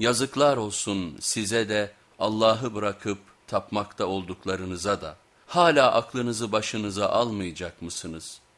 Yazıklar olsun size de Allah'ı bırakıp tapmakta olduklarınıza da. Hala aklınızı başınıza almayacak mısınız?''